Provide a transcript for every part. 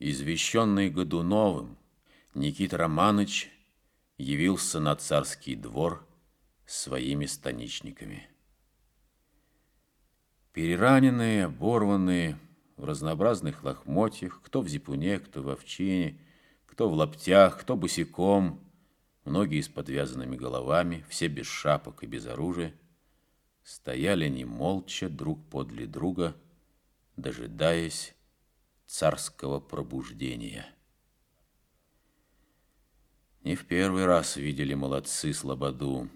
Извещенный Годуновым, Никита Романыч явился на царский двор своими станичниками. Перераненные, оборванные, в разнообразных лохмотьях, кто в зипуне, кто в овчине, кто в лаптях, кто босиком, многие с подвязанными головами, все без шапок и без оружия, стояли они молча друг подле друга, дожидаясь царского пробуждения. Не в первый раз видели молодцы слободу.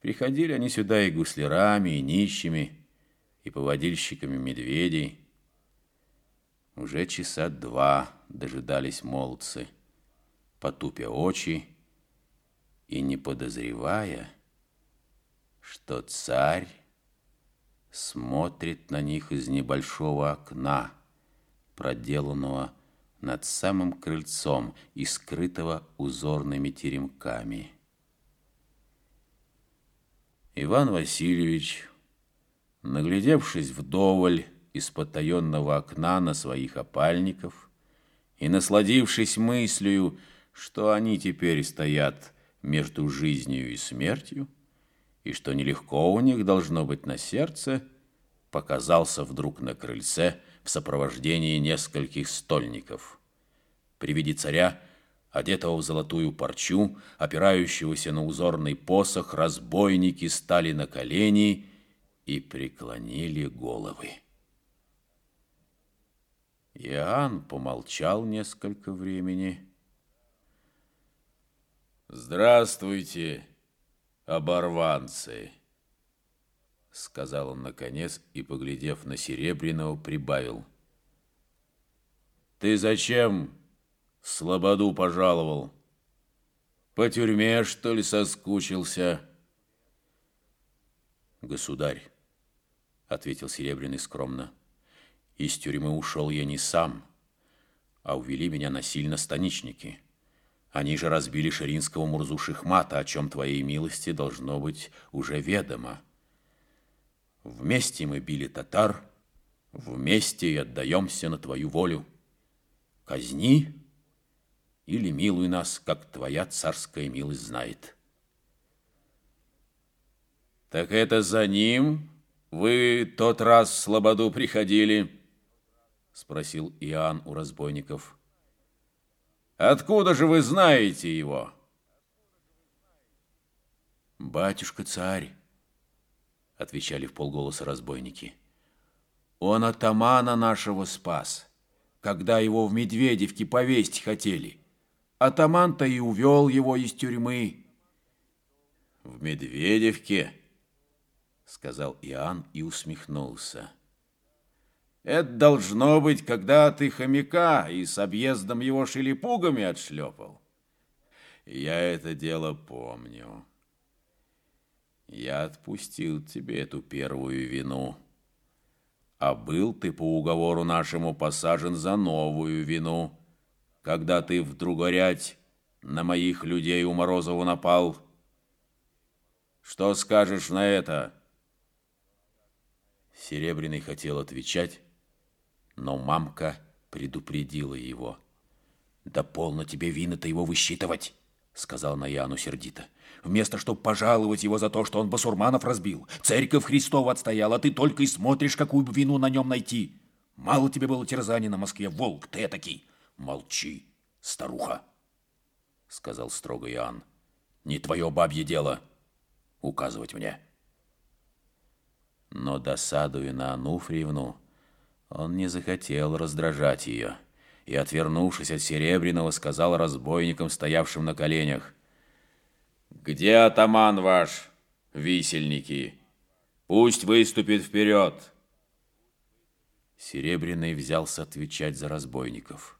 Приходили они сюда и гуслярами, и нищими, и поводильщиками медведей. Уже часа два дожидались молодцы, потупя очи и не подозревая, что царь смотрит на них из небольшого окна, проделанного над самым крыльцом и скрытого узорными теремками. Иван Васильевич, наглядевшись вдоволь из потаенного окна на своих опальников и насладившись мыслью, что они теперь стоят между жизнью и смертью, и что нелегко у них должно быть на сердце, показался вдруг на крыльце сопровождении нескольких стольников. При виде царя, одетого в золотую парчу, опирающегося на узорный посох, разбойники стали на колени и преклонили головы. Иоанн помолчал несколько времени. «Здравствуйте!» оборванцы!» Сказал он наконец и, поглядев на Серебряного, прибавил. «Ты зачем слободу пожаловал? По тюрьме, что ли, соскучился?» «Государь», — ответил Серебряный скромно, — «из тюрьмы ушел я не сам, а увели меня насильно станичники». Они же разбили Ширинского Мурзу Шихмата, о чем твоей милости должно быть уже ведомо. Вместе мы били татар, вместе и отдаемся на твою волю. Казни или милуй нас, как твоя царская милость знает. Так это за ним вы тот раз в Слободу приходили? Спросил Иоанн у разбойников. Откуда же вы знаете его? Батюшка-царь, отвечали в полголоса разбойники. Он атамана нашего спас, когда его в Медведевке повесить хотели. Атаман-то и увел его из тюрьмы. В Медведевке, сказал Иоанн и усмехнулся. Это должно быть, когда ты хомяка и с объездом его шелепугами отшлепал. Я это дело помню. Я отпустил тебе эту первую вину. А был ты по уговору нашему посажен за новую вину, когда ты в другорять на моих людей у Морозову напал. Что скажешь на это? Серебряный хотел отвечать, но мамка предупредила его. «Да полно тебе вина-то его высчитывать!» сказал Наяну сердито. «Вместо, чтобы пожаловать его за то, что он басурманов разбил, церковь Христова отстояла, а ты только и смотришь, какую вину на нем найти. Мало тебе было терзаний на Москве, волк ты этакий. Молчи, старуха!» сказал строго Иоанн. «Не твое бабье дело указывать мне». Но досадуя на Ануфриевну, он не захотел раздражать ее и, отвернувшись от Серебряного, сказал разбойникам, стоявшим на коленях, «Где атаман ваш, висельники? Пусть выступит вперед!» Серебряный взялся отвечать за разбойников.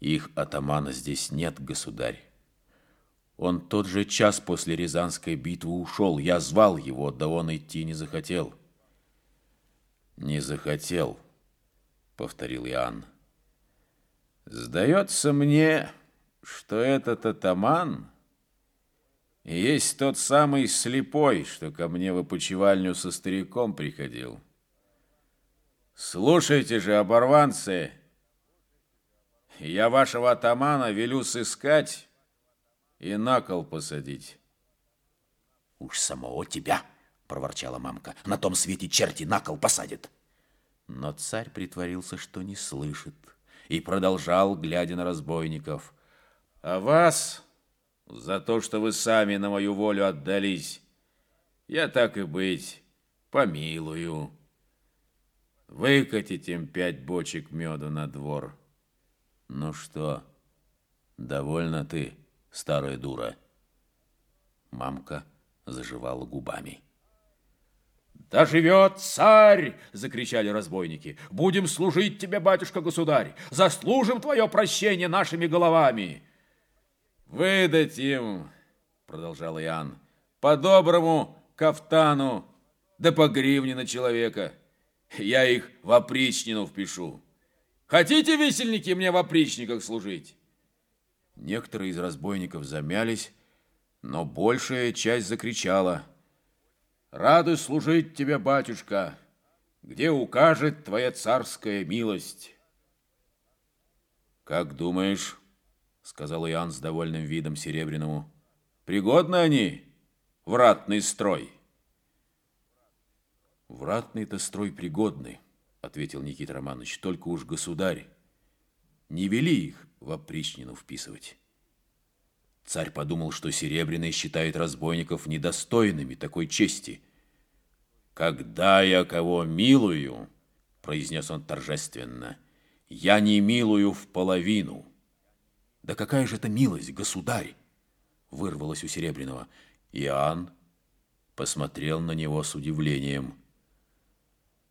«Их атамана здесь нет, государь. Он тот же час после Рязанской битвы ушел. Я звал его, да он идти не захотел». «Не захотел», — повторил Иоанн. «Сдается мне, что этот атаман есть тот самый слепой, что ко мне в опочивальню со стариком приходил. Слушайте же, оборванцы, я вашего атамана велю сыскать и на кол посадить. Уж самого тебя, проворчала мамка, на том свете черти на кол посадят. Но царь притворился, что не слышит, и продолжал, глядя на разбойников. А вас, за то, что вы сами на мою волю отдались, я так и быть помилую. Выкатить им пять бочек меду на двор. Ну что, довольна ты, старая дура? Мамка заживала губами. «Да живет царь!» — закричали разбойники. «Будем служить тебе, батюшка-государь! Заслужим твое прощение нашими головами!» «Выдать им!» — продолжал Иоанн. «По-доброму кафтану, да по гривне на человека. Я их в опричнину впишу. Хотите, весельники, мне в опричниках служить?» Некоторые из разбойников замялись, но большая часть закричала. «Рады служить тебе, батюшка, где укажет твоя царская милость». «Как думаешь, — сказал Иоанн с довольным видом Серебряному, — пригодны они в ратный строй?» «В ратный-то строй пригодный, ответил Никита Романович, — только уж государь, не вели их в опричнину вписывать». Царь подумал, что Серебряный считает разбойников недостойными такой чести. «Когда я кого милую, — произнес он торжественно, — я не милую в половину». «Да какая же это милость, государь!» — вырвалось у Серебряного. Иоанн посмотрел на него с удивлением.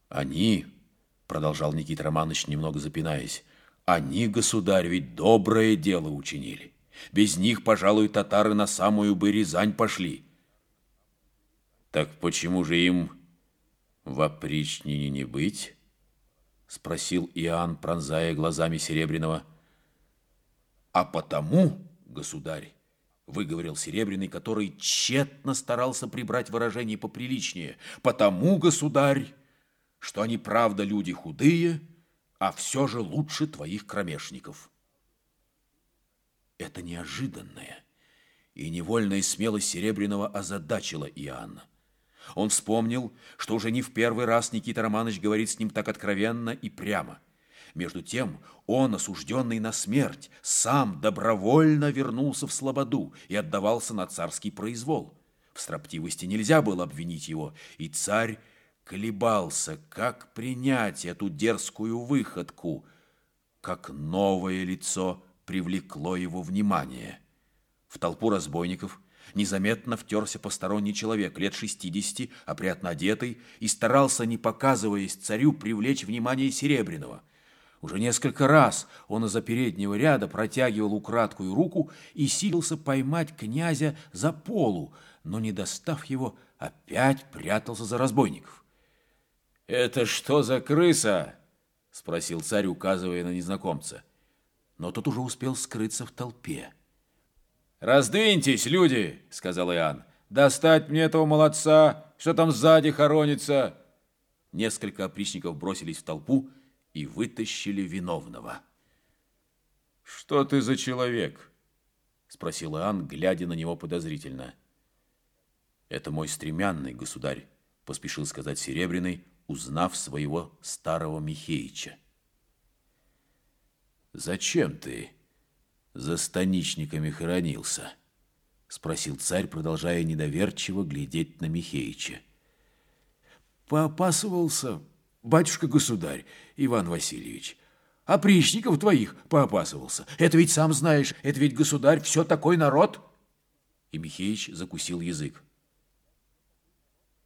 «Они, — продолжал Никита Романович, немного запинаясь, — они, государь, ведь доброе дело учинили». Без них, пожалуй, татары на самую бы Рязань пошли. Так почему же им в опричнине не быть? Спросил Иоанн, пронзая глазами Серебряного. А потому, государь, выговорил Серебряный, который тщетно старался прибрать выражение поприличнее. Потому, государь, что они правда люди худые, а все же лучше твоих кромешников. Это неожиданное и невольная смелость Серебряного озадачила Иоанна. Он вспомнил, что уже не в первый раз Никита Романович говорит с ним так откровенно и прямо. Между тем он, осужденный на смерть, сам добровольно вернулся в Слободу и отдавался на царский произвол. В строптивости нельзя было обвинить его, и царь колебался, как принять эту дерзкую выходку, как новое лицо – привлекло его внимание. В толпу разбойников незаметно втерся посторонний человек, лет шестидесяти, опрятно одетый, и старался, не показываясь царю, привлечь внимание Серебряного. Уже несколько раз он из-за переднего ряда протягивал украдкую руку и силился поймать князя за полу, но, не достав его, опять прятался за разбойников. «Это что за крыса?» — спросил царь, указывая на незнакомца но тот уже успел скрыться в толпе. «Раздвиньтесь, люди!» — сказал Иоанн. «Достать мне этого молодца, что там сзади хоронится!» Несколько опричников бросились в толпу и вытащили виновного. «Что ты за человек?» — спросил Иоанн, глядя на него подозрительно. «Это мой стремянный государь», — поспешил сказать Серебряный, узнав своего старого Михеича. «Зачем ты за станичниками хоронился?» — спросил царь, продолжая недоверчиво глядеть на Михеича. «Поопасывался, батюшка-государь Иван Васильевич. Опричников твоих поопасывался. Это ведь, сам знаешь, это ведь, государь, все такой народ!» И Михеич закусил язык.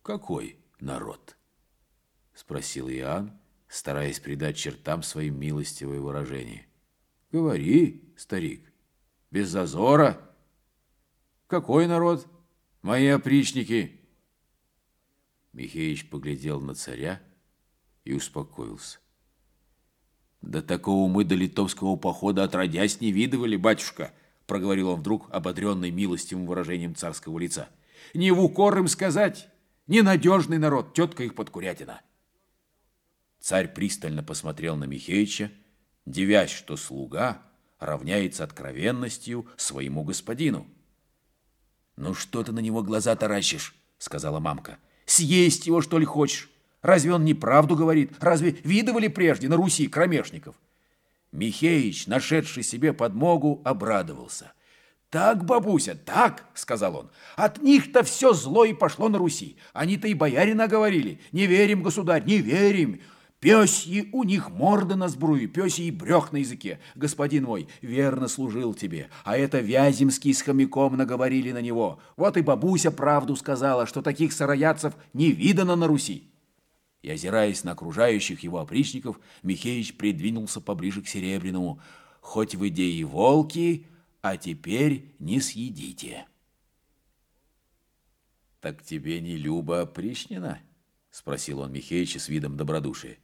«Какой народ?» — спросил Иоанн, стараясь придать чертам своим милостивое выражение. Говори, старик, без зазора. Какой народ? Мои опричники. Михеич поглядел на царя и успокоился. Да такого мы до литовского похода отродясь не видывали, батюшка, проговорил он вдруг, ободренный милостивым выражением царского лица. Не в укор им сказать, ненадежный народ, тетка их подкурятина. Царь пристально посмотрел на Михеича, девясь, что слуга, равняется откровенностью своему господину. «Ну что ты на него глаза таращишь?» — сказала мамка. «Съесть его, что ли, хочешь? Разве он неправду говорит? Разве видывали прежде на Руси кромешников?» Михеич, нашедший себе подмогу, обрадовался. «Так, бабуся, так!» — сказал он. «От них-то все зло и пошло на Руси. Они-то и боярина говорили. Не верим, государь, не верим. Пёсьи у них морда на сбруе, пёсьи брёх на языке. Господин мой, верно служил тебе, а это Вяземский с хомяком наговорили на него. Вот и бабуся правду сказала, что таких сыроядцев не видано на Руси. И, озираясь на окружающих его опричников, Михеич придвинулся поближе к Серебряному. «Хоть в идее волки, а теперь не съедите». «Так тебе не Люба опричнина?» — спросил он Михеича с видом добродушия.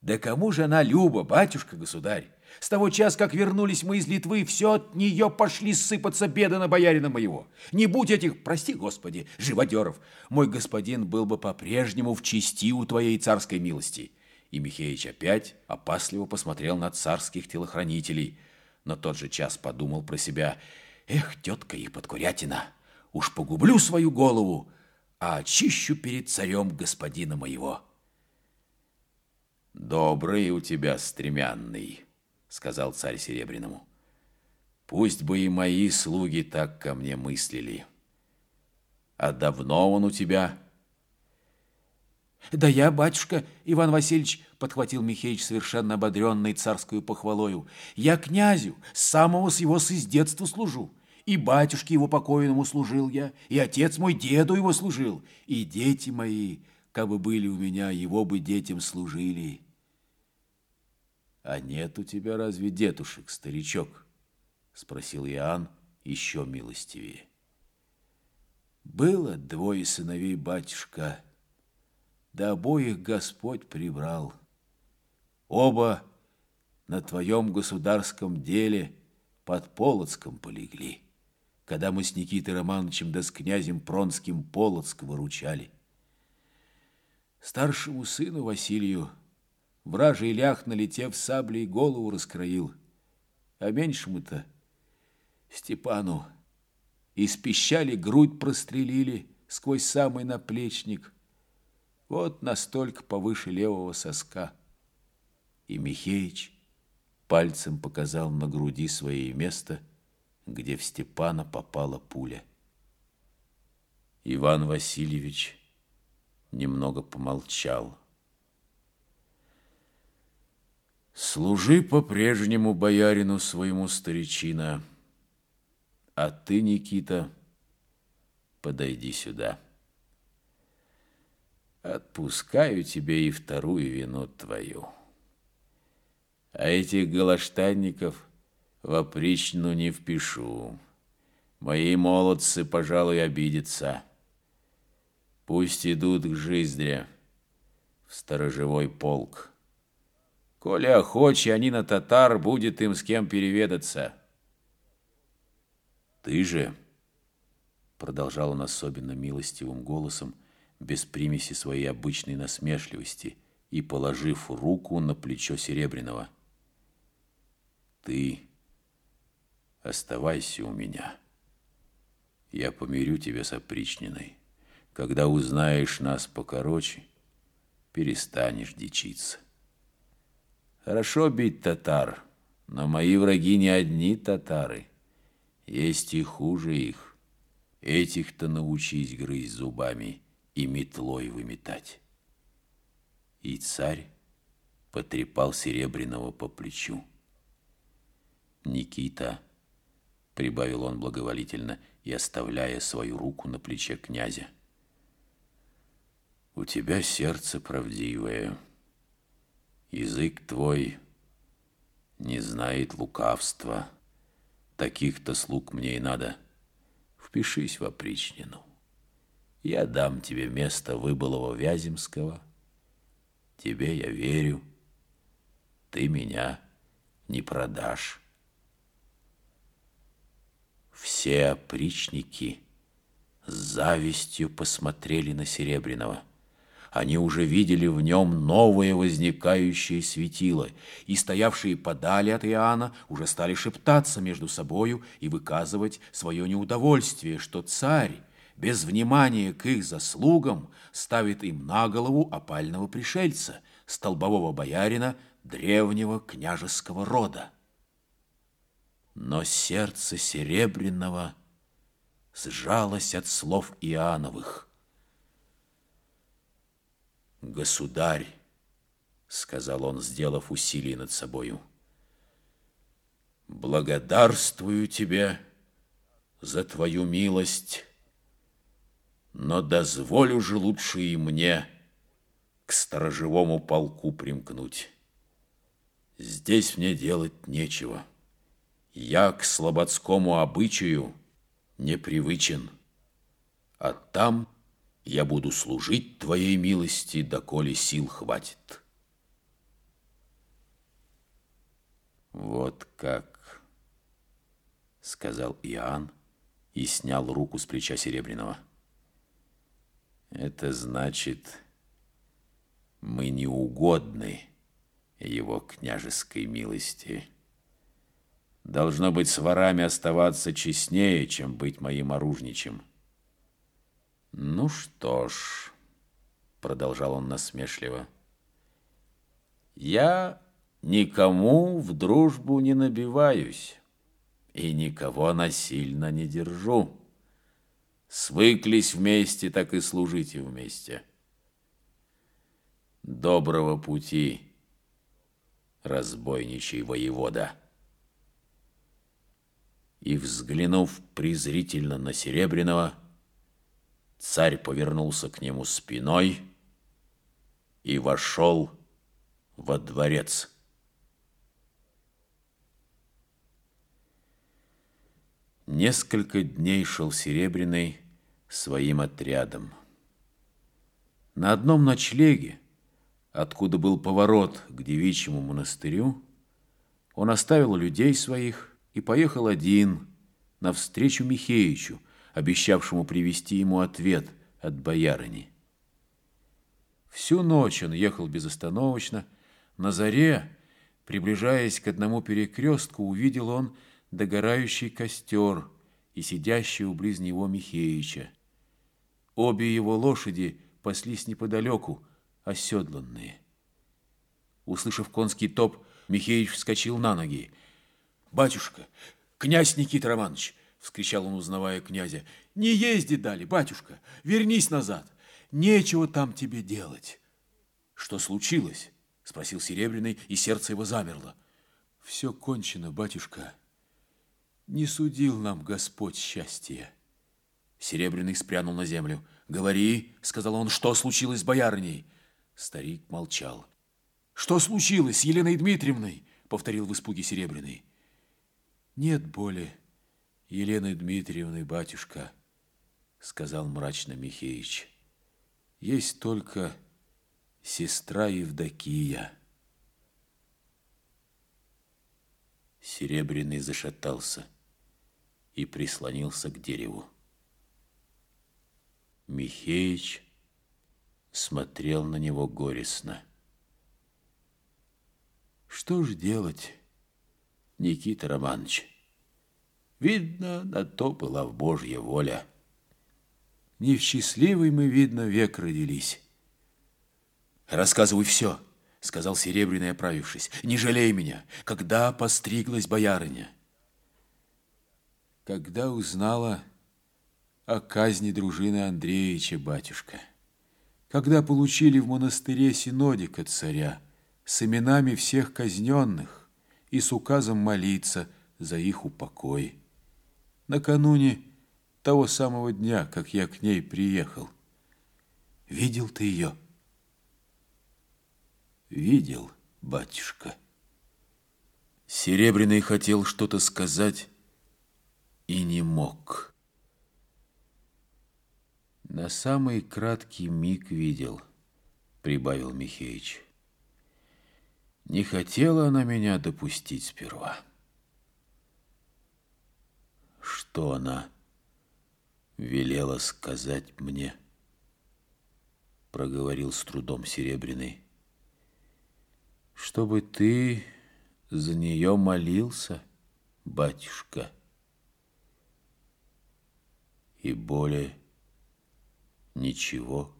Да кому же она Люба, батюшка-государь? С того часа, как вернулись мы из Литвы, все от нее пошли сыпаться беды на боярина моего. Не будь этих, прости, Господи, живодеров, мой господин был бы по-прежнему в чести у твоей царской милости. И Михеич опять опасливо посмотрел на царских телохранителей, но тот же час подумал про себя, «Эх, тетка и подкурятина, уж погублю свою голову, а очищу перед царем господина моего». «Добрый у тебя стремянный», — сказал царь Серебряному. «Пусть бы и мои слуги так ко мне мыслили. А давно он у тебя?» «Да я, батюшка, Иван Васильевич, — подхватил Михеич, совершенно ободренный царскую похвалою, — я князю, с самого с его с детства служу. И батюшке его покойному служил я, и отец мой деду его служил, и дети мои, как бы были у меня, его бы детям служили». «А нет у тебя разве детушек, старичок?» — спросил Иоанн еще милостивее. «Было двое сыновей, батюшка, да обоих Господь прибрал. Оба на твоем государском деле под Полоцком полегли, когда мы с Никитой Романовичем да с князем Пронским Полоцк выручали. Старшему сыну Василию Вражий лях, налетев саблей, голову раскроил. А меньшему-то, Степану, испещали, грудь прострелили сквозь самый наплечник. Вот настолько повыше левого соска. И Михеич пальцем показал на груди свое место, где в Степана попала пуля. Иван Васильевич немного помолчал. Служи по-прежнему боярину своему старичина, а ты, Никита, подойди сюда. Отпускаю тебе и вторую вину твою. А этих галаштанников в опричну не впишу. Мои молодцы, пожалуй, обидятся. Пусть идут к жиздре в сторожевой полк. Коли охочи они на татар, будет им с кем переведаться. Ты же, продолжал он особенно милостивым голосом, без примеси своей обычной насмешливости и положив руку на плечо Серебряного. Ты оставайся у меня. Я помирю тебя с опричниной. Когда узнаешь нас покороче, перестанешь дичиться. Хорошо бить татар, но мои враги не одни татары. Есть и хуже их. Этих-то научись грызть зубами и метлой выметать. И царь потрепал Серебряного по плечу. «Никита», — прибавил он благоволительно и оставляя свою руку на плече князя, — «у тебя сердце правдивое». Язык твой не знает лукавства. Таких-то слуг мне и надо. Впишись в опричнину. Я дам тебе место выбылого Вяземского. Тебе я верю. Ты меня не продашь. Все опричники с завистью посмотрели на Серебряного. Они уже видели в нем новое возникающее светило, и стоявшие подали от Иоанна уже стали шептаться между собою и выказывать свое неудовольствие, что царь без внимания к их заслугам ставит им на голову опального пришельца, столбового боярина древнего княжеского рода. Но сердце Серебряного сжалось от слов Иоанновых. «Государь», — сказал он, сделав усилие над собою, — «благодарствую тебе за твою милость, но дозволю же лучше и мне к сторожевому полку примкнуть. Здесь мне делать нечего. Я к слободскому обычаю непривычен, а там — я буду служить Твоей милости, доколе сил хватит. Вот как, сказал Иоанн и снял руку с плеча Серебряного. Это значит, мы не угодны его княжеской милости. Должно быть, с ворами оставаться честнее, чем быть моим оружничем. «Ну что ж», — продолжал он насмешливо, — «я никому в дружбу не набиваюсь и никого насильно не держу. Свыклись вместе, так и служите вместе. Доброго пути, разбойничий воевода». И, взглянув презрительно на Серебряного, — Царь повернулся к нему спиной и вошел во дворец. Несколько дней шел Серебряный своим отрядом. На одном ночлеге, откуда был поворот к девичьему монастырю, он оставил людей своих и поехал один навстречу Михеичу, обещавшему привести ему ответ от боярыни. Всю ночь он ехал безостановочно. На заре, приближаясь к одному перекрестку, увидел он догорающий костер и сидящего близ него Михеича. Обе его лошади паслись неподалеку, оседланные. Услышав конский топ, Михеич вскочил на ноги. «Батюшка, князь Никита Романович, — вскричал он, узнавая князя. «Не езди дали, батюшка, вернись назад. Нечего там тебе делать». «Что случилось?» — спросил Серебряный, и сердце его замерло. «Все кончено, батюшка. Не судил нам Господь счастье». Серебряный спрянул на землю. «Говори», — сказал он, — «что случилось с боярней?» Старик молчал. «Что случилось с Еленой Дмитриевной?» — повторил в испуге Серебряный. «Нет боли», Елены Дмитриевны, батюшка, сказал мрачно Михеич, есть только сестра Евдокия. Серебряный зашатался и прислонился к дереву. Михеич смотрел на него горестно. Что ж делать, Никита Романович? Видно, на то была в Божья воля. Не в счастливый мы, видно, век родились. «Рассказывай все», — сказал Серебряный, оправившись. «Не жалей меня. Когда постриглась боярыня?» Когда узнала о казни дружины Андреевича, батюшка. Когда получили в монастыре синодика царя с именами всех казненных и с указом молиться за их упокой накануне того самого дня, как я к ней приехал. Видел ты ее? Видел, батюшка. Серебряный хотел что-то сказать и не мог. На самый краткий миг видел, прибавил Михеич. Не хотела она меня допустить сперва. Что она велела сказать мне? проговорил с трудом Серебряный. Чтобы ты за нее молился, батюшка. И более ничего.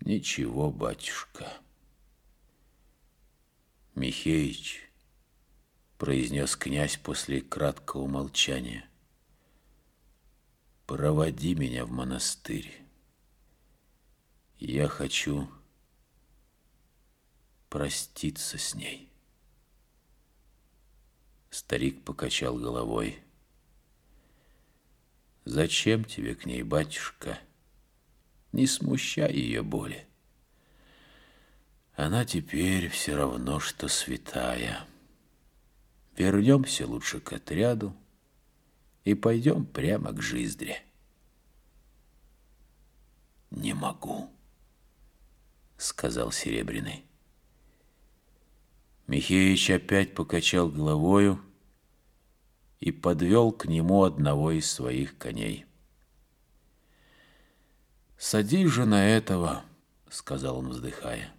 Ничего, батюшка. Михеич, произнес князь после краткого молчания, проводи меня в монастырь. Я хочу проститься с ней. Старик покачал головой. Зачем тебе к ней, батюшка? Не смущай ее боли. Она теперь все равно, что святая. Вернемся лучше к отряду и пойдем прямо к Жиздре. Не могу, сказал Серебряный. Михеич опять покачал головою и подвел к нему одного из своих коней. «Садись же на этого», — сказал он, вздыхая.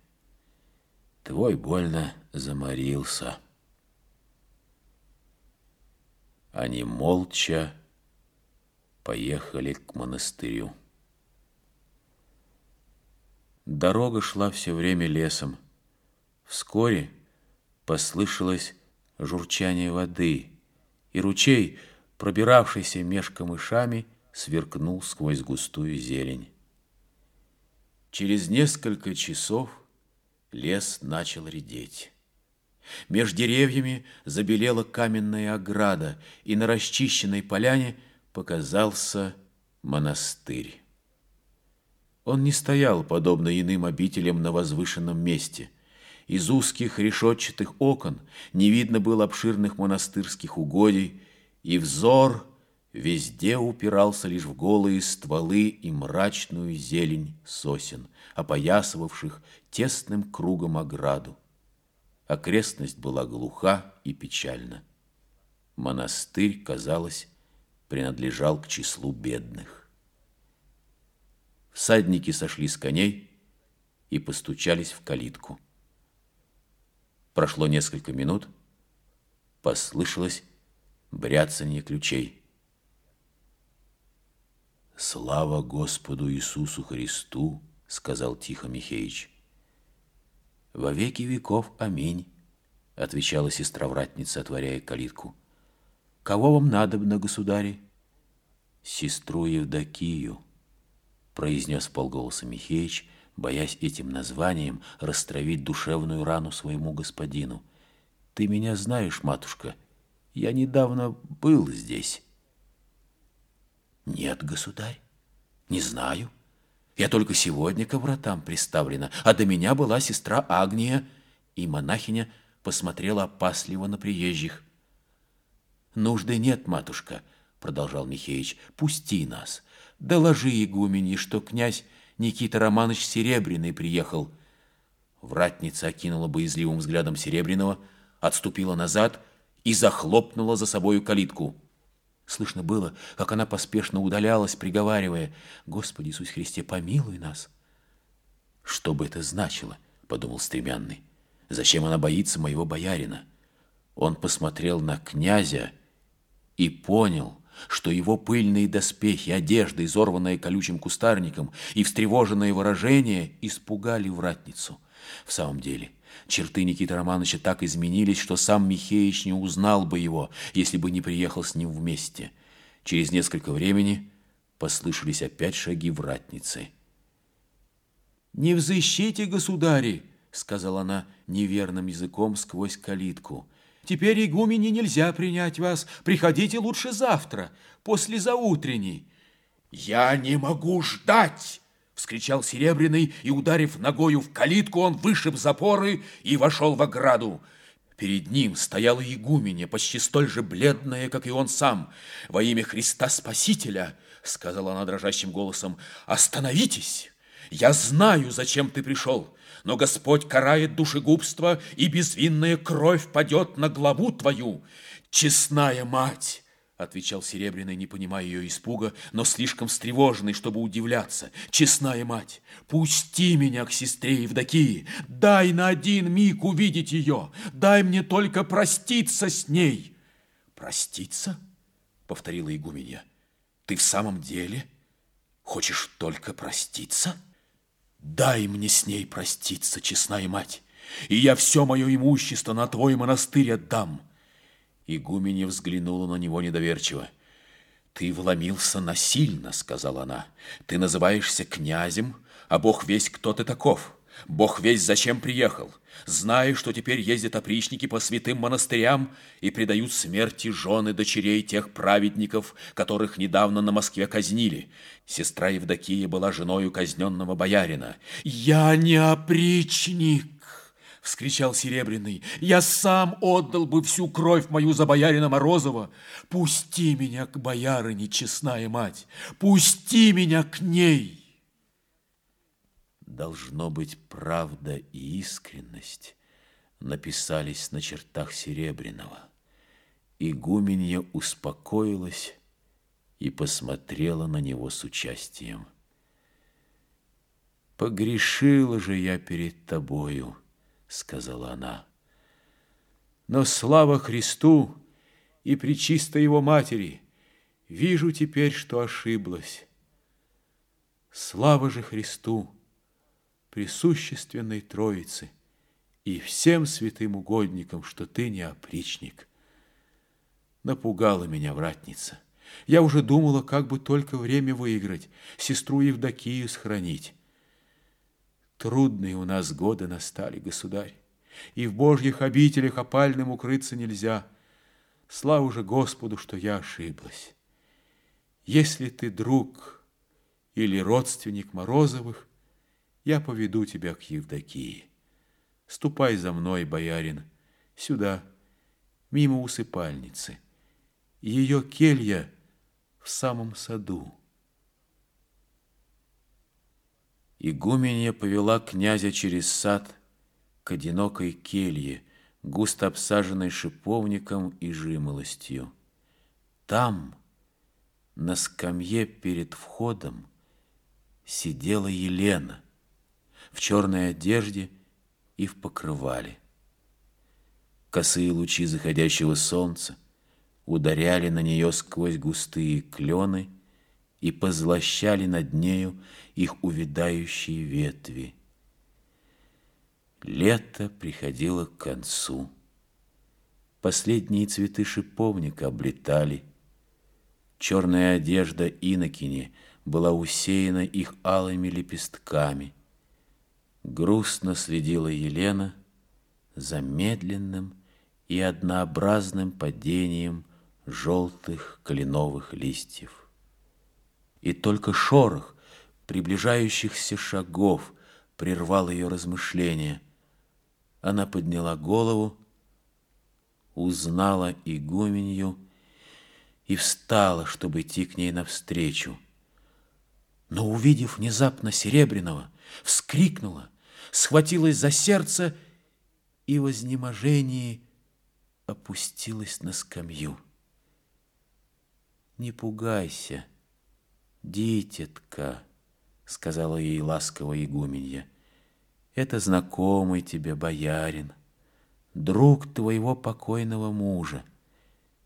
«Твой больно заморился». Они молча поехали к монастырю. Дорога шла все время лесом. Вскоре послышалось журчание воды, и ручей, пробиравшийся меж камышами, сверкнул сквозь густую зелень. Через несколько часов лес начал редеть. Меж деревьями забелела каменная ограда, и на расчищенной поляне показался монастырь. Он не стоял, подобно иным обителям, на возвышенном месте – из узких решетчатых окон не видно было обширных монастырских угодий, и взор везде упирался лишь в голые стволы и мрачную зелень сосен, опоясывавших тесным кругом ограду. Окрестность была глуха и печальна. Монастырь, казалось, принадлежал к числу бедных. Всадники сошли с коней и постучались в калитку. Прошло несколько минут, послышалось бряцанье ключей. «Слава Господу Иисусу Христу!» — сказал тихо Михеич. «Во веки веков, аминь!» — отвечала сестра-вратница, отворяя калитку. «Кого вам надобно, государи?» «Сестру Евдокию», — произнес полголоса Михеич, боясь этим названием растравить душевную рану своему господину. «Ты меня знаешь, матушка, я недавно был здесь». «Нет, государь, не знаю. Я только сегодня к вратам приставлена, а до меня была сестра Агния». И монахиня посмотрела опасливо на приезжих. «Нужды нет, матушка», — продолжал Михеич, — «пусти нас. Доложи игумене, что князь Никита Романович Серебряный приехал. Вратница окинула боязливым взглядом Серебряного, отступила назад и захлопнула за собою калитку. Слышно было, как она поспешно удалялась, приговаривая, «Господи Иисус Христе, помилуй нас!» «Что бы это значило?» — подумал Стремянный. «Зачем она боится моего боярина?» Он посмотрел на князя и понял — что его пыльные доспехи, одежда, изорванная колючим кустарником, и встревоженное выражение испугали вратницу. В самом деле, черты Никиты Романовича так изменились, что сам Михеич не узнал бы его, если бы не приехал с ним вместе. Через несколько времени послышались опять шаги вратницы. «Не взыщите, государи!» — сказала она неверным языком сквозь калитку — Теперь игумене нельзя принять вас. Приходите лучше завтра, после заутренней. Я не могу ждать! Вскричал Серебряный, и, ударив ногою в калитку, он вышиб запоры и вошел в ограду. Перед ним стояла игуменя, почти столь же бледная, как и он сам. «Во имя Христа Спасителя!» — сказала она дрожащим голосом. «Остановитесь! Я знаю, зачем ты пришел но Господь карает душегубство, и безвинная кровь падет на главу твою. Честная мать, — отвечал Серебряный, не понимая ее испуга, но слишком встревоженный, чтобы удивляться. Честная мать, пусти меня к сестре Евдокии, дай на один миг увидеть ее, дай мне только проститься с ней. Проститься? Повторила игуменья. Ты в самом деле хочешь только проститься? Дай мне с ней проститься, честная мать, и я все мое имущество на твой монастырь отдам. Игуменья взглянула на него недоверчиво. «Ты вломился насильно», — сказала она. «Ты называешься князем, а Бог весь кто ты таков. Бог весь зачем приехал. Зная, что теперь ездят опричники по святым монастырям и предают смерти жены дочерей тех праведников, которых недавно на Москве казнили. Сестра Евдокия была женою казненного боярина. «Я не опричник!» — вскричал Серебряный. «Я сам отдал бы всю кровь мою за боярина Морозова. Пусти меня к боярине, честная мать! Пусти меня к ней!» Должно быть, правда и искренность написались на чертах Серебряного. Игуменья успокоилась и посмотрела на него с участием. «Погрешила же я перед тобою», сказала она. Но слава Христу и причистой Его Матери, вижу теперь, что ошиблась. Слава же Христу, присущественной Троице и всем святым угодникам, что ты не опричник. Напугала меня вратница. Я уже думала, как бы только время выиграть, сестру Евдокию сохранить. Трудные у нас годы настали, государь, и в Божьих обителях опальным укрыться нельзя. Слава же Господу, что я ошиблась. Если ты друг или родственник Морозовых, я поведу тебя к Евдокии. Ступай за мной, боярин, сюда, мимо усыпальницы. Ее келья в самом саду. Игуменья повела князя через сад к одинокой келье, густо обсаженной шиповником и жимолостью. Там, на скамье перед входом, сидела Елена в черной одежде и в покрывале. Косые лучи заходящего солнца ударяли на нее сквозь густые клены и позлощали над нею их увядающие ветви. Лето приходило к концу. Последние цветы шиповника облетали. Черная одежда инокини была усеяна их алыми лепестками. Грустно следила Елена за медленным и однообразным падением желтых кленовых листьев и только шорох приближающихся шагов прервал ее размышления. Она подняла голову, узнала игуменью и встала, чтобы идти к ней навстречу. Но, увидев внезапно Серебряного, вскрикнула, схватилась за сердце и в изнеможении опустилась на скамью. «Не пугайся», «Дитятка», — сказала ей ласково игуменья, — «это знакомый тебе боярин, друг твоего покойного мужа.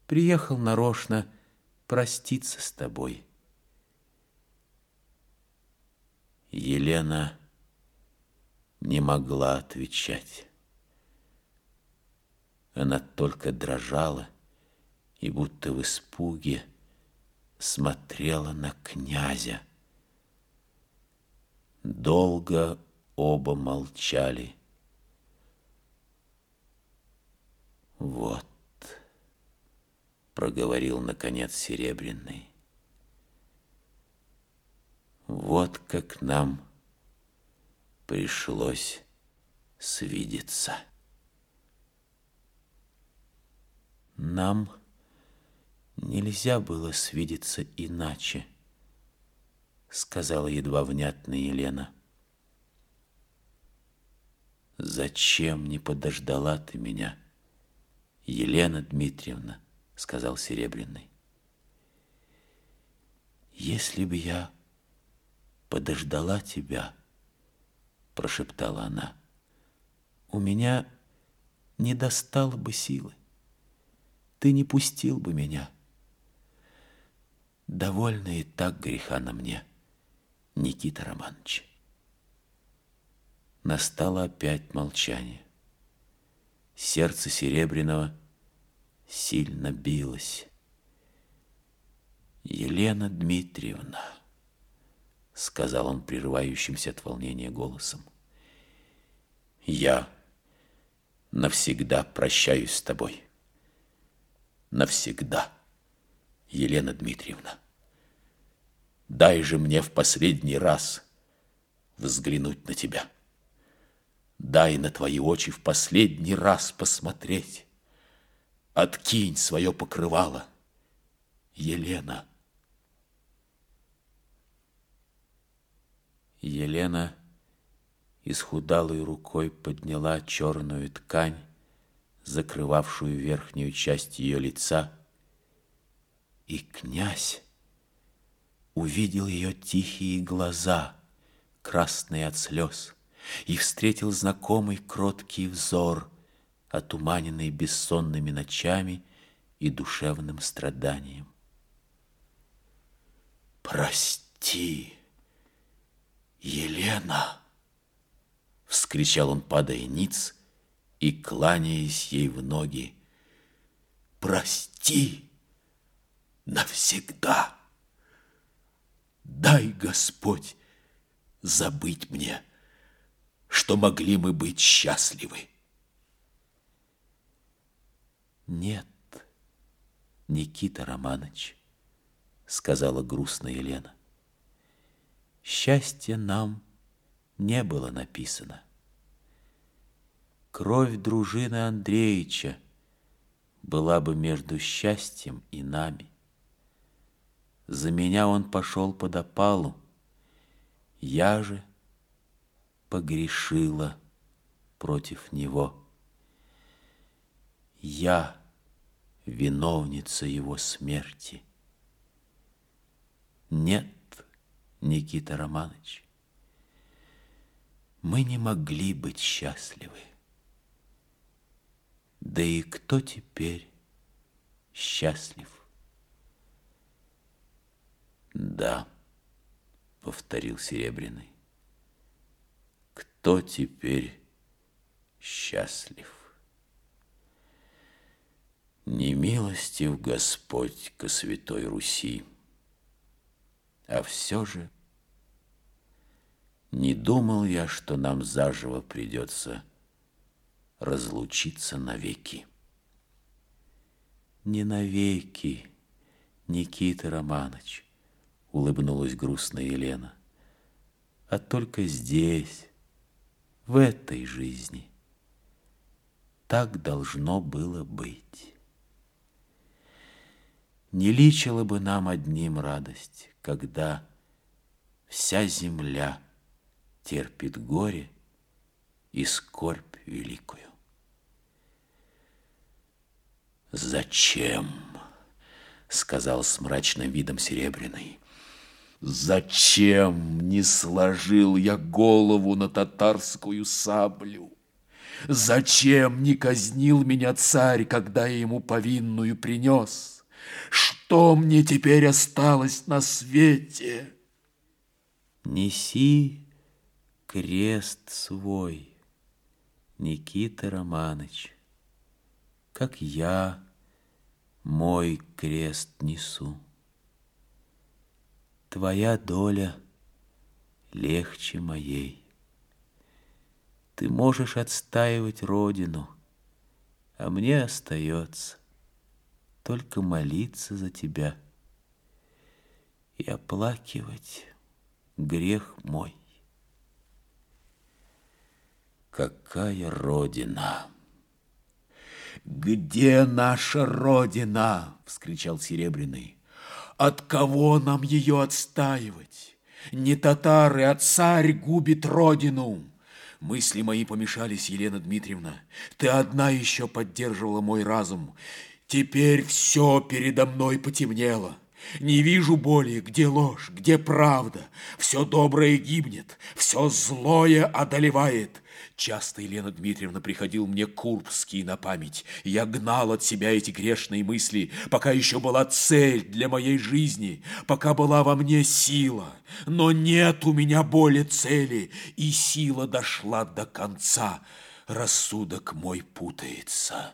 Приехал нарочно проститься с тобой». Елена не могла отвечать. Она только дрожала и будто в испуге смотрела на князя. Долго оба молчали. Вот, проговорил наконец Серебряный. Вот как нам пришлось свидеться. Нам Нельзя было свидеться иначе, сказала едва внятно Елена. Зачем не подождала ты меня, Елена Дмитриевна, сказал Серебряный. Если бы я подождала тебя, прошептала она, у меня не достало бы силы. Ты не пустил бы меня. Довольно и так греха на мне, Никита Романович. Настало опять молчание. Сердце Серебряного сильно билось. «Елена Дмитриевна», — сказал он прерывающимся от волнения голосом, — «я навсегда прощаюсь с тобой. Навсегда, Елена Дмитриевна. Дай же мне в последний раз взглянуть на тебя». Дай на твои очи в последний раз посмотреть. Откинь свое покрывало, Елена. Елена исхудалой рукой подняла черную ткань, закрывавшую верхнюю часть ее лица, и князь увидел ее тихие глаза, красные от слез и встретил знакомый кроткий взор, отуманенный бессонными ночами и душевным страданием. «Прости, Елена!» — вскричал он, падая ниц и кланяясь ей в ноги. «Прости навсегда! Дай, Господь, забыть мне!» что могли мы быть счастливы. Нет, Никита Романович, сказала грустно Елена. Счастье нам не было написано. Кровь дружины Андреевича была бы между счастьем и нами. За меня он пошел под опалу, я же погрешила против него. Я виновница его смерти. Нет, Никита Романович, мы не могли быть счастливы. Да и кто теперь счастлив? Да, повторил Серебряный кто теперь счастлив? Не милостив Господь ко Святой Руси, а все же не думал я, что нам заживо придется разлучиться навеки. Не навеки, Никита Романович, улыбнулась грустно Елена, а только здесь, в этой жизни. Так должно было быть. Не личила бы нам одним радость, когда вся земля терпит горе и скорбь великую. «Зачем?» — сказал с мрачным видом Серебряный. Зачем не сложил я голову на татарскую саблю? Зачем не казнил меня царь, когда я ему повинную принес? Что мне теперь осталось на свете? Неси крест свой, Никита Романыч, как я мой крест несу. Твоя доля легче моей. Ты можешь отстаивать Родину, а мне остается только молиться за тебя и оплакивать грех мой. Какая Родина! «Где наша Родина?» — вскричал Серебряный. От кого нам ее отстаивать? Не татары, а царь губит родину. Мысли мои помешались, Елена Дмитриевна. Ты одна еще поддерживала мой разум. Теперь все передо мной потемнело. Не вижу более, где ложь, где правда. Все доброе гибнет, все злое одолевает. Часто Елена Дмитриевна приходил мне Курбский на память. Я гнал от себя эти грешные мысли, пока еще была цель для моей жизни, пока была во мне сила. Но нет у меня более цели, и сила дошла до конца. Рассудок мой путается.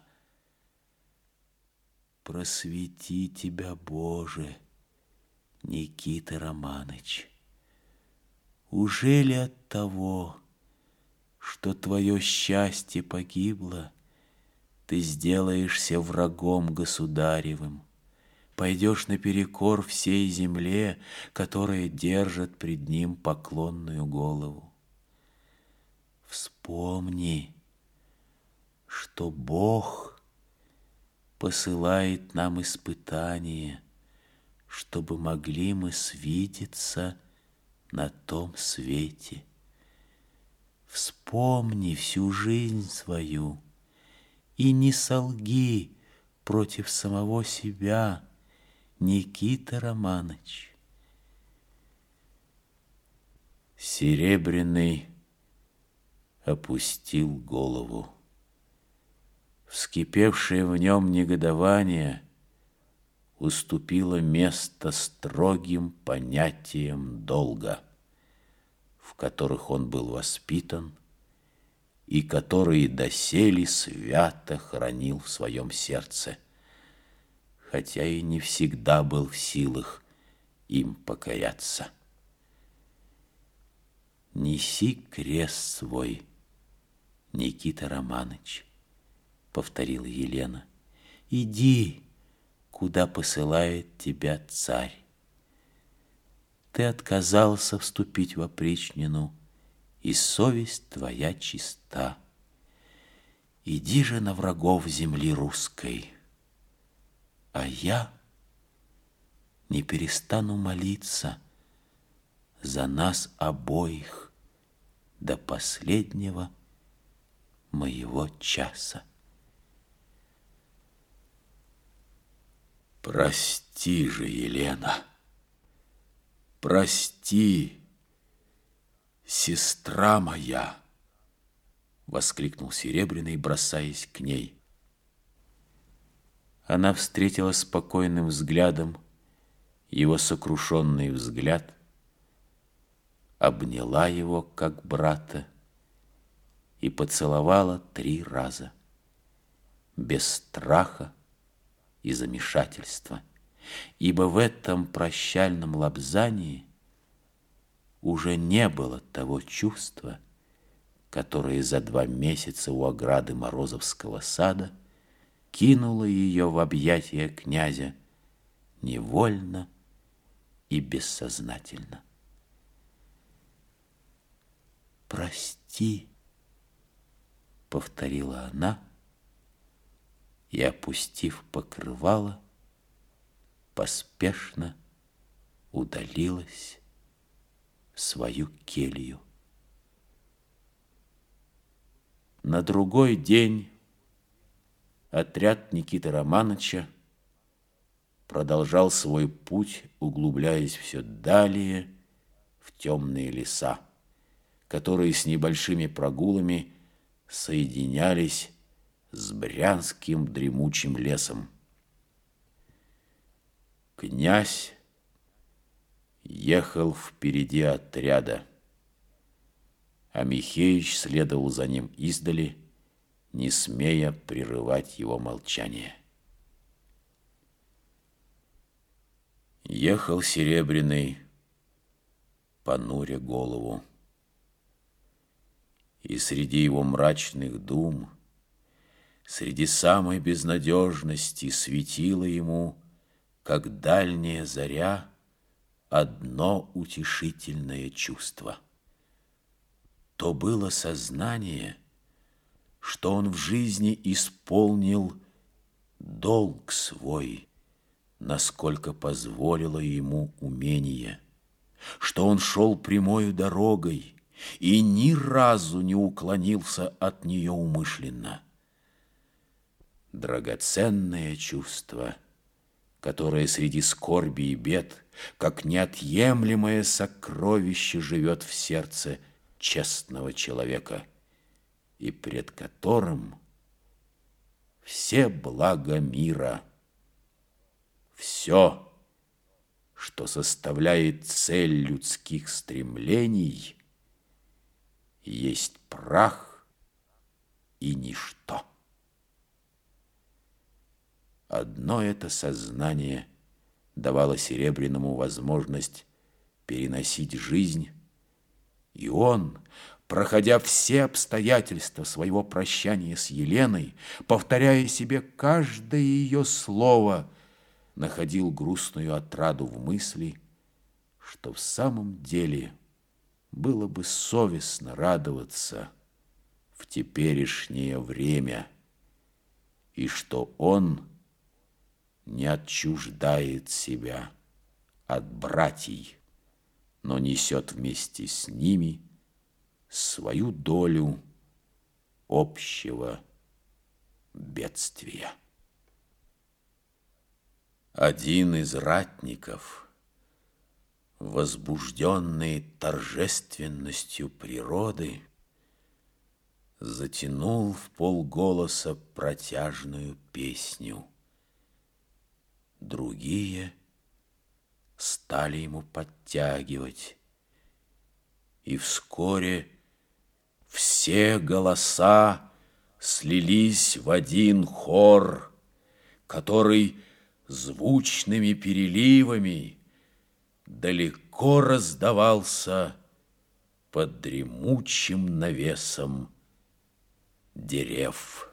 Просвети тебя, Боже, Никита Романыч. Ужели от того, что твое счастье погибло, ты сделаешься врагом государевым, пойдешь наперекор всей земле, которая держит пред ним поклонную голову. Вспомни, что Бог посылает нам испытания, чтобы могли мы свидеться на том свете. Вспомни всю жизнь свою и не солги против самого себя, Никита Романыч. Серебряный опустил голову. Вскипевшее в нем негодование уступило место строгим понятиям долга в которых он был воспитан и которые доселе свято хранил в своем сердце, хотя и не всегда был в силах им покоряться. «Неси крест свой, Никита Романыч», — повторила Елена. «Иди, куда посылает тебя царь ты отказался вступить в опричнину, и совесть твоя чиста. Иди же на врагов земли русской, а я не перестану молиться за нас обоих до последнего моего часа. Прости же, Елена. «Прости, сестра моя!» — воскликнул Серебряный, бросаясь к ней. Она встретила спокойным взглядом его сокрушенный взгляд, обняла его, как брата, и поцеловала три раза, без страха и замешательства ибо в этом прощальном лобзании уже не было того чувства, которое за два месяца у ограды Морозовского сада кинуло ее в объятия князя невольно и бессознательно. «Прости», — повторила она, и, опустив покрывало, поспешно удалилась в свою келью. На другой день отряд Никиты Романовича продолжал свой путь, углубляясь все далее в темные леса, которые с небольшими прогулами соединялись с Брянским дремучим лесом. Князь ехал впереди отряда, а Михеич следовал за ним издали, не смея прерывать его молчание. Ехал Серебряный, понуря голову. И среди его мрачных дум, среди самой безнадежности светило ему как дальняя заря, одно утешительное чувство. То было сознание, что он в жизни исполнил долг свой, насколько позволило ему умение, что он шел прямою дорогой и ни разу не уклонился от нее умышленно. Драгоценное чувство — которая среди скорби и бед, как неотъемлемое сокровище живет в сердце честного человека, и пред которым все блага мира, все, что составляет цель людских стремлений, есть прах и ничто. Одно это сознание давало Серебряному возможность переносить жизнь, и он, проходя все обстоятельства своего прощания с Еленой, повторяя себе каждое ее слово, находил грустную отраду в мысли, что в самом деле было бы совестно радоваться в теперешнее время, и что он – не отчуждает себя от братьев, но несет вместе с ними свою долю общего бедствия. Один из ратников, возбужденный торжественностью природы, затянул в полголоса протяжную песню – другие стали ему подтягивать. И вскоре все голоса слились в один хор, который звучными переливами далеко раздавался под дремучим навесом дерев.